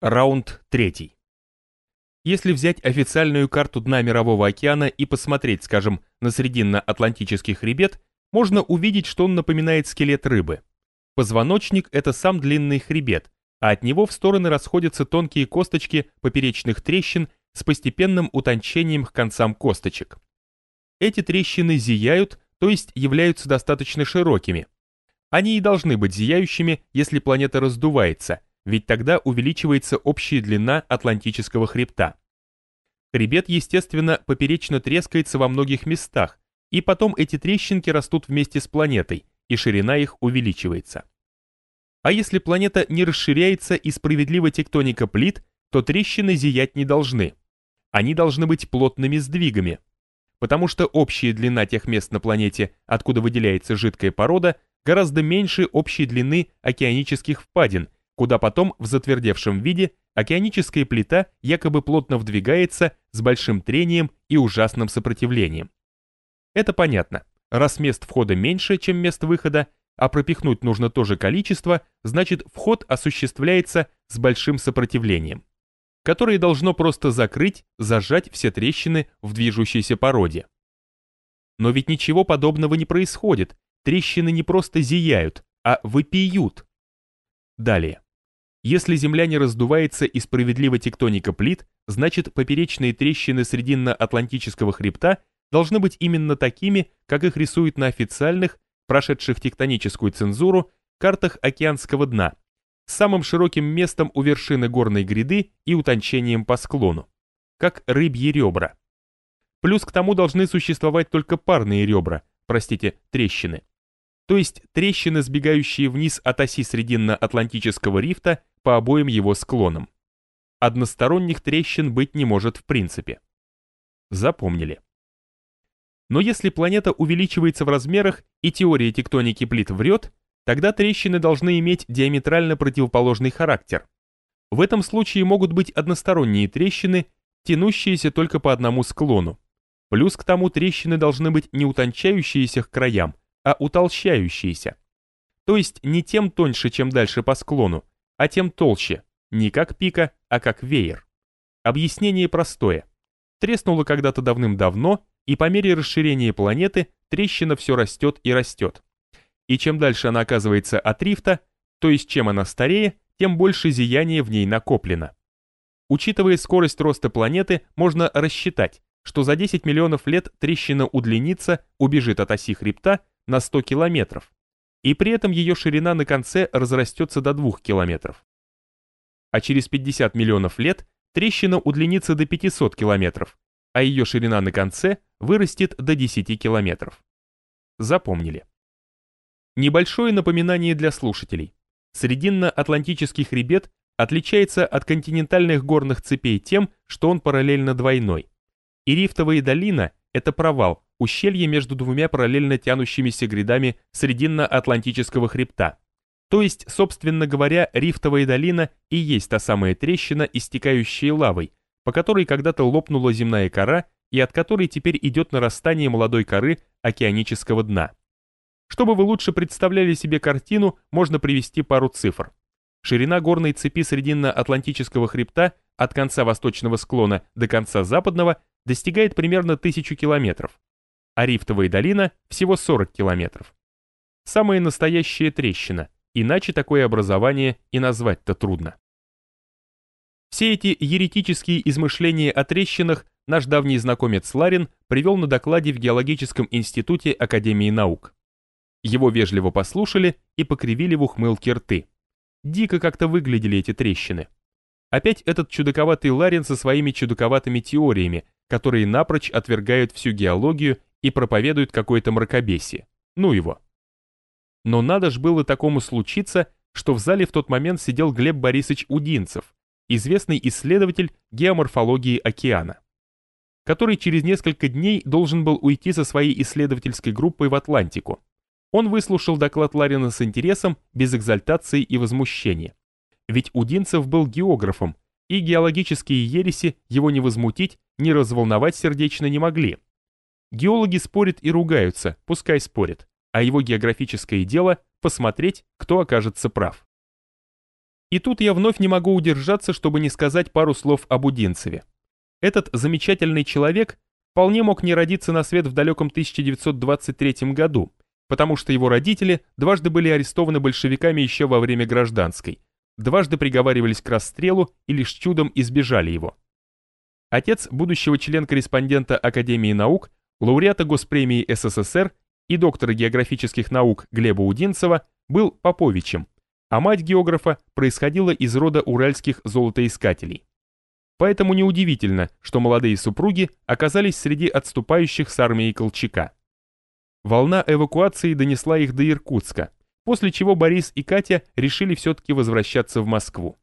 Раунд третий. Если взять официальную карту дна Мирового океана и посмотреть, скажем, на Срединно-Атлантический хребет, можно увидеть, что он напоминает скелет рыбы. Позвоночник – это сам длинный хребет, а от него в стороны расходятся тонкие косточки поперечных трещин с постепенным утончением к концам косточек. Эти трещины зияют, то есть являются достаточно широкими. Они и должны быть зияющими, если планета раздувается – ведь тогда увеличивается общая длина Атлантического хребта. Хребет, естественно, поперечно трескается во многих местах, и потом эти трещинки растут вместе с планетой, и ширина их увеличивается. А если планета не расширяется и справедлива тектоника плит, то трещины зиять не должны. Они должны быть плотными сдвигами, потому что общая длина тех мест на планете, откуда выделяется жидкая порода, гораздо меньше общей длины океанических впадин – куда потом в затвердевшем виде океаническая плита якобы плотно вдвигается с большим трением и ужасным сопротивлением. Это понятно. Раз мест входа меньше, чем мест выхода, а пропихнуть нужно то же количество, значит вход осуществляется с большим сопротивлением, которое должно просто закрыть, зажать все трещины в движущейся породе. Но ведь ничего подобного не происходит, трещины не просто зияют, а выпиют. Далее. Если Земля не раздувается и справедлива тектоника плит, значит поперечные трещины Срединно-Атлантического хребта должны быть именно такими, как их рисуют на официальных, прошедших тектоническую цензуру, картах океанского дна, с самым широким местом у вершины горной гряды и утончением по склону, как рыбьи ребра. Плюс к тому должны существовать только парные ребра, простите, трещины. То есть трещины, сбегающие вниз от оси Срединно-Атлантического рифта по обоим его склонам. Односторонних трещин быть не может в принципе. Запомнили. Но если планета увеличивается в размерах и теория тектоники плит врет, тогда трещины должны иметь диаметрально противоположный характер. В этом случае могут быть односторонние трещины, тянущиеся только по одному склону. Плюс к тому трещины должны быть не утончающиеся к краям, а утолщающиеся. То есть не тем тоньше, чем дальше по склону, а тем толще, не как пика, а как веер. Объяснение простое. Треснуло когда-то давным-давно, и по мере расширения планеты трещина все растет и растет. И чем дальше она оказывается от рифта, то есть чем она старее, тем больше зияния в ней накоплено. Учитывая скорость роста планеты, можно рассчитать, что за 10 миллионов лет трещина удлинится, убежит от оси хребта на 100 километров, и при этом ее ширина на конце разрастется до 2 километров. А через 50 миллионов лет трещина удлинится до 500 километров, а ее ширина на конце вырастет до 10 километров. Запомнили. Небольшое напоминание для слушателей. Срединно-Атлантический хребет отличается от континентальных горных цепей тем, что он параллельно двойной. И рифтовая долина – это провал, ущелье между двумя параллельно тянущимися грядами Срединно-Атлантического хребта. То есть, собственно говоря, рифтовая долина и есть та самая трещина, истекающая лавой, по которой когда-то лопнула земная кора и от которой теперь идет нарастание молодой коры океанического дна. Чтобы вы лучше представляли себе картину, можно привести пару цифр. Ширина горной цепи Срединно-Атлантического хребта от конца восточного склона до конца западного достигает примерно 1000 километров а рифтовая долина всего 40 километров. Самая настоящая трещина, иначе такое образование и назвать-то трудно. Все эти еретические измышления о трещинах наш давний знакомец Ларин привел на докладе в Геологическом институте Академии наук. Его вежливо послушали и покривили в ухмылке рты. Дико как-то выглядели эти трещины. Опять этот чудаковатый Ларин со своими чудаковатыми теориями, которые напрочь отвергают всю геологию и проповедует какое-то мракобесие. Ну его. Но надо ж было такому случиться, что в зале в тот момент сидел Глеб Борисович Удинцев, известный исследователь геоморфологии океана, который через несколько дней должен был уйти со своей исследовательской группой в Атлантику. Он выслушал доклад Ларина с интересом, без экзальтации и возмущения. Ведь Удинцев был географом, и геологические ереси его не возмутить, не разволновать сердечно не могли. Геологи спорят и ругаются, пускай спорят, а его географическое дело – посмотреть, кто окажется прав. И тут я вновь не могу удержаться, чтобы не сказать пару слов об Удинцеве. Этот замечательный человек вполне мог не родиться на свет в далеком 1923 году, потому что его родители дважды были арестованы большевиками еще во время гражданской, дважды приговаривались к расстрелу и лишь чудом избежали его. Отец будущего член-корреспондента Академии наук, лауреата Госпремии СССР и доктора географических наук Глеба Удинцева был Поповичем, а мать географа происходила из рода уральских золотоискателей. Поэтому неудивительно, что молодые супруги оказались среди отступающих с армией Колчака. Волна эвакуации донесла их до Иркутска, после чего Борис и Катя решили все-таки возвращаться в Москву.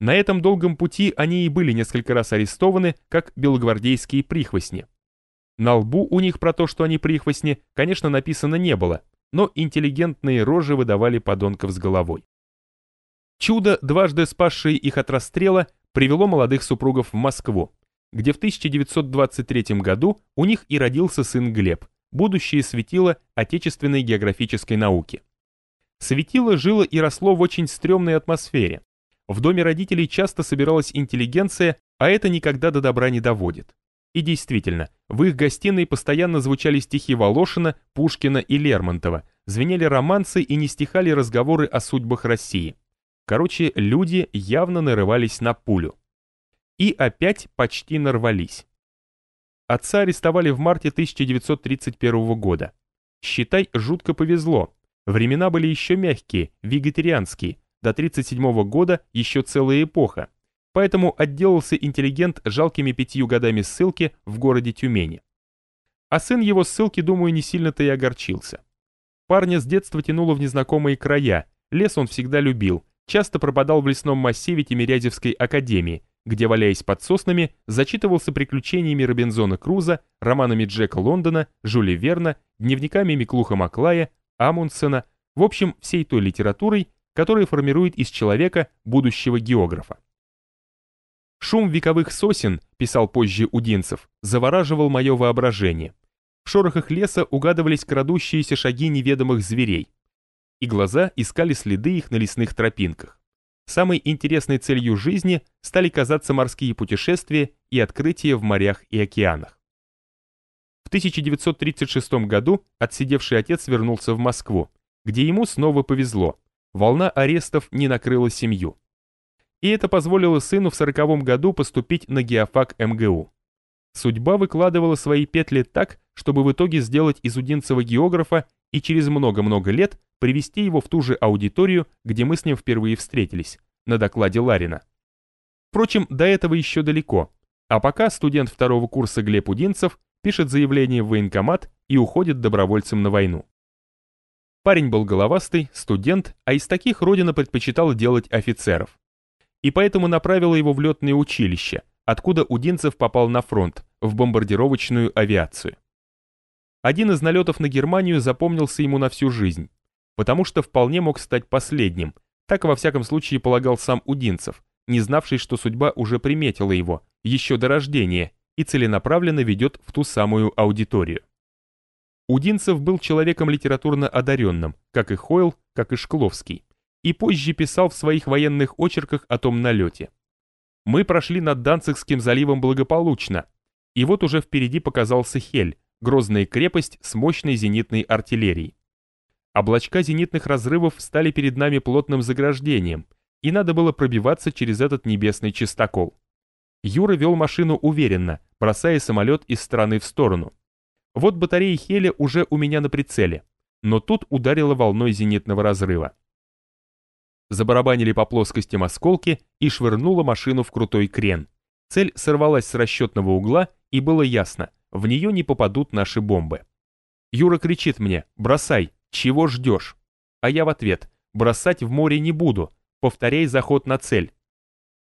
На этом долгом пути они и были несколько раз арестованы, как белогвардейские прихвостни. На лбу у них про то, что они прихвостни, конечно, написано не было, но интеллигентные рожи выдавали подонков с головой. Чудо, дважды спасшее их от расстрела, привело молодых супругов в Москву, где в 1923 году у них и родился сын Глеб, будущее светило отечественной географической науки. Светило жило и росло в очень стрёмной атмосфере. В доме родителей часто собиралась интеллигенция, а это никогда до добра не доводит. И действительно, в их гостиной постоянно звучали стихи Волошина, Пушкина и Лермонтова, звенели романсы и не стихали разговоры о судьбах России. Короче, люди явно нарывались на пулю. И опять почти нарвались. Отца арестовали в марте 1931 года. Считай, жутко повезло. Времена были еще мягкие, вегетарианские. До 1937 года еще целая эпоха поэтому отделался интеллигент жалкими пятью годами ссылки в городе Тюмени. А сын его ссылки, думаю, не сильно-то и огорчился. Парня с детства тянуло в незнакомые края, лес он всегда любил, часто пропадал в лесном массиве Тимирязевской академии, где, валяясь под соснами, зачитывался приключениями Робинзона Круза, романами Джека Лондона, Жюля Верна, дневниками Миклуха Маклая, Амундсена, в общем, всей той литературой, которая формирует из человека будущего географа. Шум вековых сосен, писал позже Удинцев, завораживал мое воображение. В шорохах леса угадывались крадущиеся шаги неведомых зверей. И глаза искали следы их на лесных тропинках. Самой интересной целью жизни стали казаться морские путешествия и открытия в морях и океанах. В 1936 году отсидевший отец вернулся в Москву, где ему снова повезло. Волна арестов не накрыла семью и это позволило сыну в сороковом году поступить на геофак МГУ. Судьба выкладывала свои петли так, чтобы в итоге сделать из Удинцева географа и через много-много лет привести его в ту же аудиторию, где мы с ним впервые встретились, на докладе Ларина. Впрочем, до этого еще далеко, а пока студент второго курса Глеб Удинцев пишет заявление в военкомат и уходит добровольцем на войну. Парень был головастый, студент, а из таких родина предпочитала делать офицеров и поэтому направила его в летное училище, откуда Удинцев попал на фронт, в бомбардировочную авиацию. Один из налетов на Германию запомнился ему на всю жизнь, потому что вполне мог стать последним, так во всяком случае полагал сам Удинцев, не знавший, что судьба уже приметила его, еще до рождения, и целенаправленно ведет в ту самую аудиторию. Удинцев был человеком литературно одаренным, как и Хойл, как и Шкловский и позже писал в своих военных очерках о том налете. Мы прошли над Данцигским заливом благополучно, и вот уже впереди показался Хель, грозная крепость с мощной зенитной артиллерией. Облачка зенитных разрывов стали перед нами плотным заграждением, и надо было пробиваться через этот небесный чистокол. Юра вел машину уверенно, бросая самолет из стороны в сторону. Вот батарея Хеля уже у меня на прицеле, но тут ударила волной зенитного разрыва забарабанили по плоскостям осколки и швырнула машину в крутой крен. Цель сорвалась с расчетного угла, и было ясно, в нее не попадут наши бомбы. Юра кричит мне «Бросай! Чего ждешь?» А я в ответ «Бросать в море не буду, повторяй заход на цель».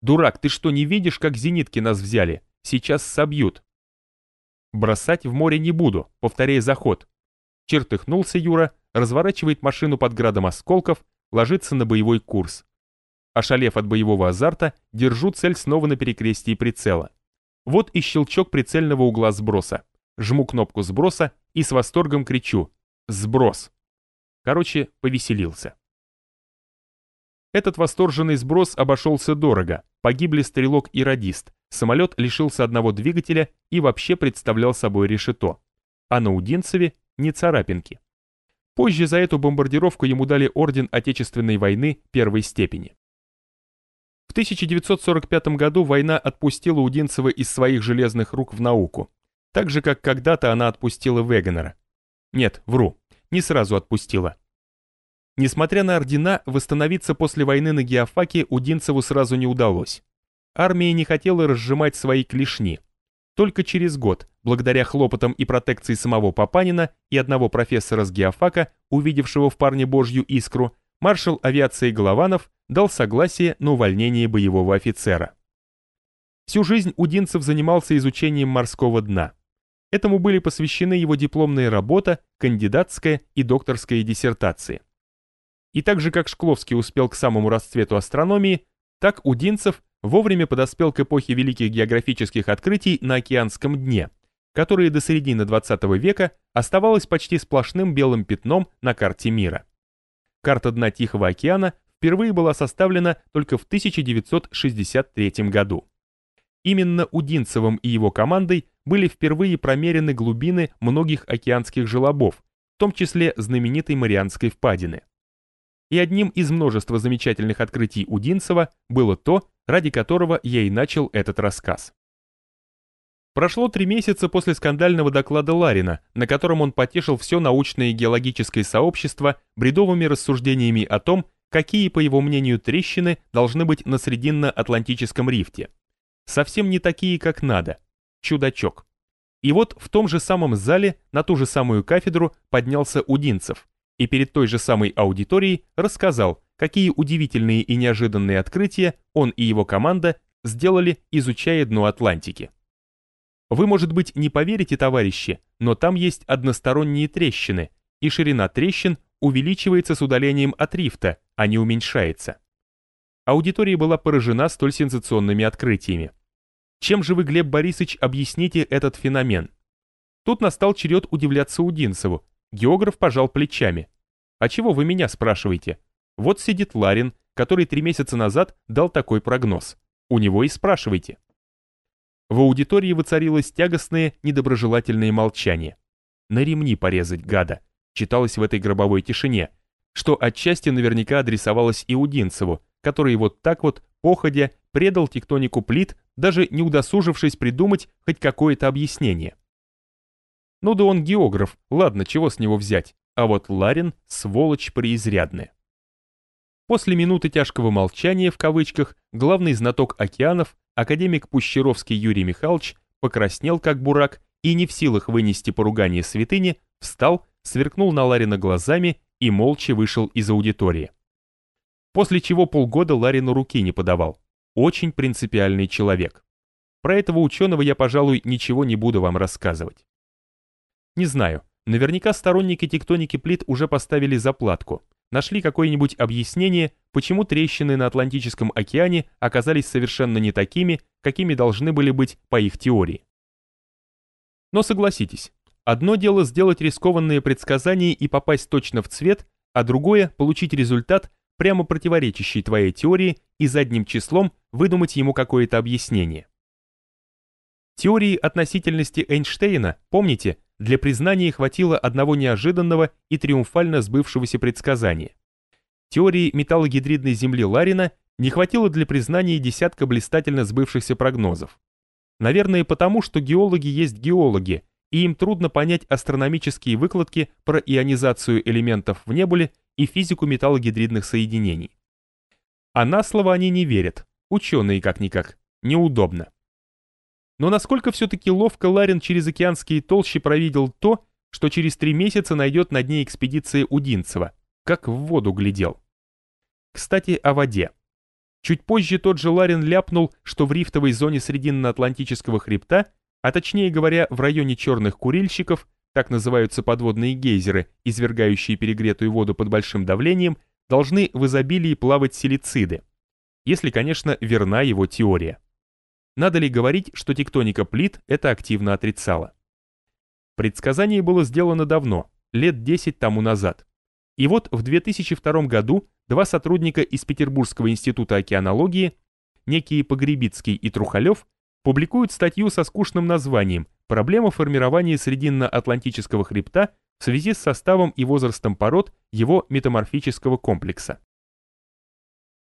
«Дурак, ты что, не видишь, как зенитки нас взяли? Сейчас собьют». «Бросать в море не буду, повторяй заход». Чертыхнулся Юра, разворачивает машину под градом осколков, ложится на боевой курс. Ошалев от боевого азарта, держу цель снова на перекрестии прицела. Вот и щелчок прицельного угла сброса. Жму кнопку сброса и с восторгом кричу «Сброс!». Короче, повеселился. Этот восторженный сброс обошелся дорого, погибли стрелок и радист, самолет лишился одного двигателя и вообще представлял собой решето. А на Удинцеве не царапинки. Позже за эту бомбардировку ему дали орден Отечественной войны первой степени. В 1945 году война отпустила Удинцева из своих железных рук в науку, так же, как когда-то она отпустила Вегенера. Нет, вру, не сразу отпустила. Несмотря на ордена, восстановиться после войны на Геофаке Удинцеву сразу не удалось. Армия не хотела разжимать свои клешни. Только через год, благодаря хлопотам и протекции самого Папанина и одного профессора с Геофака, увидевшего в парне божью искру, маршал авиации Голованов дал согласие на увольнение боевого офицера. Всю жизнь Удинцев занимался изучением морского дна. Этому были посвящены его дипломная работа, кандидатская и докторская диссертации. И так же, как Шкловский успел к самому расцвету астрономии, так Удинцев вовремя подоспел к эпохе великих географических открытий на океанском дне, которое до середины 20 века оставалось почти сплошным белым пятном на карте мира. Карта дна Тихого океана впервые была составлена только в 1963 году. Именно Удинцевым и его командой были впервые промерены глубины многих океанских желобов, в том числе знаменитой Марианской впадины. И одним из множества замечательных открытий Удинцева было то, ради которого я и начал этот рассказ. Прошло три месяца после скандального доклада Ларина, на котором он потешил все научное и геологическое сообщество бредовыми рассуждениями о том, какие, по его мнению, трещины должны быть на Срединно-Атлантическом рифте. Совсем не такие, как надо. Чудачок. И вот в том же самом зале на ту же самую кафедру поднялся Удинцев и перед той же самой аудиторией рассказал, какие удивительные и неожиданные открытия он и его команда сделали, изучая дно Атлантики. Вы, может быть, не поверите, товарищи, но там есть односторонние трещины, и ширина трещин увеличивается с удалением от рифта, а не уменьшается. Аудитория была поражена столь сенсационными открытиями. Чем же вы, Глеб Борисович, объясните этот феномен? Тут настал черед удивляться Удинцеву. Географ пожал плечами. А чего вы меня спрашиваете? Вот сидит Ларин, который три месяца назад дал такой прогноз. У него и спрашивайте. В аудитории воцарилось тягостное, недоброжелательное молчание. «На ремни порезать, гада», читалось в этой гробовой тишине, что отчасти наверняка адресовалось и Удинцеву, который вот так вот, походя, предал тектонику плит, даже не удосужившись придумать хоть какое-то объяснение. Ну да он географ, ладно, чего с него взять, а вот Ларин — сволочь преизрядная. После минуты тяжкого молчания, в кавычках, главный знаток океанов, академик Пущеровский Юрий Михайлович, покраснел как бурак и не в силах вынести поругание святыни, встал, сверкнул на Ларина глазами и молча вышел из аудитории. После чего полгода Ларину руки не подавал. Очень принципиальный человек. Про этого ученого я, пожалуй, ничего не буду вам рассказывать. Не знаю, наверняка сторонники тектоники плит уже поставили заплатку, нашли какое-нибудь объяснение, почему трещины на Атлантическом океане оказались совершенно не такими, какими должны были быть по их теории. Но согласитесь, одно дело сделать рискованные предсказания и попасть точно в цвет, а другое – получить результат, прямо противоречащий твоей теории и задним числом выдумать ему какое-то объяснение. Теории относительности Эйнштейна, помните, для признания хватило одного неожиданного и триумфально сбывшегося предсказания. Теории металлогидридной Земли Ларина не хватило для признания десятка блистательно сбывшихся прогнозов. Наверное, потому, что геологи есть геологи, и им трудно понять астрономические выкладки про ионизацию элементов в небуле и физику металлогидридных соединений. А на слово они не верят, ученые как-никак, неудобно. Но насколько все-таки ловко Ларин через океанские толщи провидел то, что через три месяца найдет на дне экспедиции Удинцева, как в воду глядел. Кстати, о воде. Чуть позже тот же Ларин ляпнул, что в рифтовой зоне Срединно-Атлантического хребта, а точнее говоря, в районе черных курильщиков, так называются подводные гейзеры, извергающие перегретую воду под большим давлением, должны в изобилии плавать силициды. Если, конечно, верна его теория. Надо ли говорить, что тектоника плит это активно отрицала? Предсказание было сделано давно, лет 10 тому назад. И вот в 2002 году два сотрудника из Петербургского института океанологии, некие Погребицкий и Трухалев, публикуют статью со скучным названием «Проблема формирования Срединно-Атлантического хребта в связи с составом и возрастом пород его метаморфического комплекса».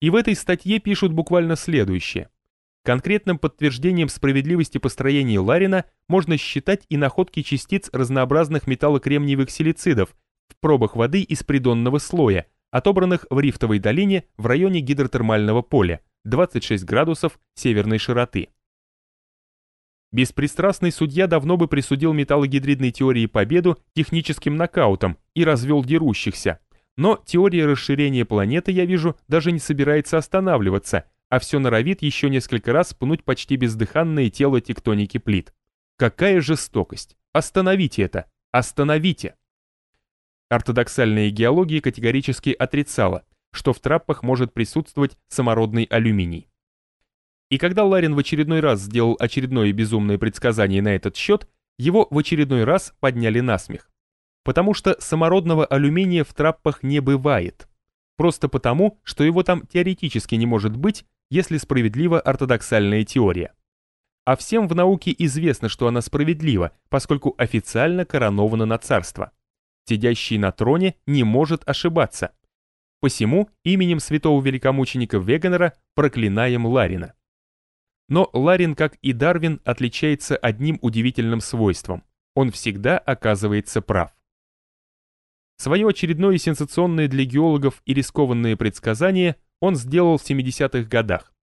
И в этой статье пишут буквально следующее. Конкретным подтверждением справедливости построения Ларина можно считать и находки частиц разнообразных металлокремниевых силицидов в пробах воды из придонного слоя, отобранных в Рифтовой долине в районе гидротермального поля, 26 градусов северной широты. Беспристрастный судья давно бы присудил металлогидридной теории победу техническим нокаутом и развел дерущихся, но теория расширения планеты, я вижу, даже не собирается останавливаться, а все норовит еще несколько раз пнуть почти бездыханное тело тектоники плит. Какая жестокость! Остановите это! Остановите! Ортодоксальная геология категорически отрицала, что в траппах может присутствовать самородный алюминий. И когда Ларин в очередной раз сделал очередное безумное предсказание на этот счет, его в очередной раз подняли на смех. Потому что самородного алюминия в траппах не бывает. Просто потому, что его там теоретически не может быть, если справедлива ортодоксальная теория. А всем в науке известно, что она справедлива, поскольку официально коронована на царство. Сидящий на троне не может ошибаться. Посему именем святого великомученика Вегенера проклинаем Ларина. Но Ларин, как и Дарвин, отличается одним удивительным свойством. Он всегда оказывается прав. Свое очередное сенсационное для геологов и рискованное предсказание он сделал в 70-х годах.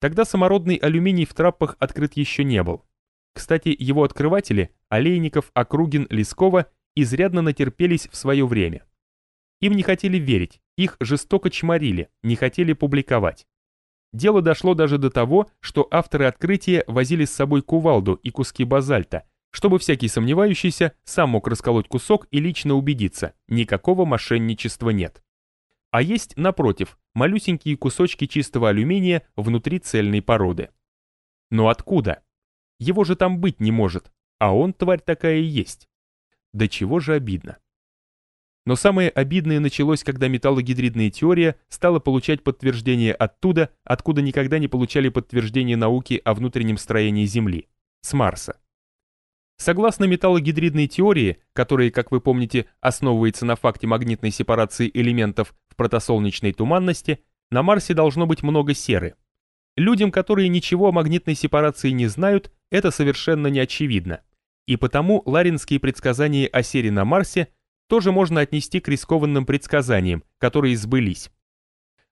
Тогда самородный алюминий в траппах открыт еще не был. Кстати, его открыватели, Олейников, Округин, Лескова, изрядно натерпелись в свое время. Им не хотели верить, их жестоко чморили, не хотели публиковать. Дело дошло даже до того, что авторы открытия возили с собой кувалду и куски базальта, чтобы всякий сомневающийся сам мог расколоть кусок и лично убедиться, никакого мошенничества нет. А есть, напротив, малюсенькие кусочки чистого алюминия внутри цельной породы. Но откуда? Его же там быть не может, а он, тварь такая и есть. До чего же обидно. Но самое обидное началось, когда металлогидридная теория стала получать подтверждение оттуда, откуда никогда не получали подтверждение науки о внутреннем строении Земли, с Марса. Согласно металлогидридной теории, которая, как вы помните, основывается на факте магнитной сепарации элементов протосолнечной туманности, на Марсе должно быть много серы. Людям, которые ничего о магнитной сепарации не знают, это совершенно не очевидно. И потому ларинские предсказания о сере на Марсе тоже можно отнести к рискованным предсказаниям, которые сбылись.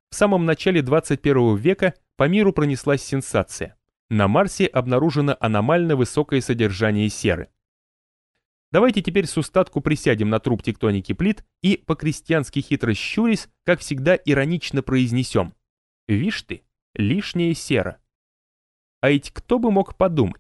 В самом начале 21 века по миру пронеслась сенсация. На Марсе обнаружено аномально высокое содержание серы. Давайте теперь с устатку присядем на труп тектоники плит и, по-крестьянски хитро щурясь, как всегда иронично произнесем. Вишь ты, лишняя сера. А ведь кто бы мог подумать?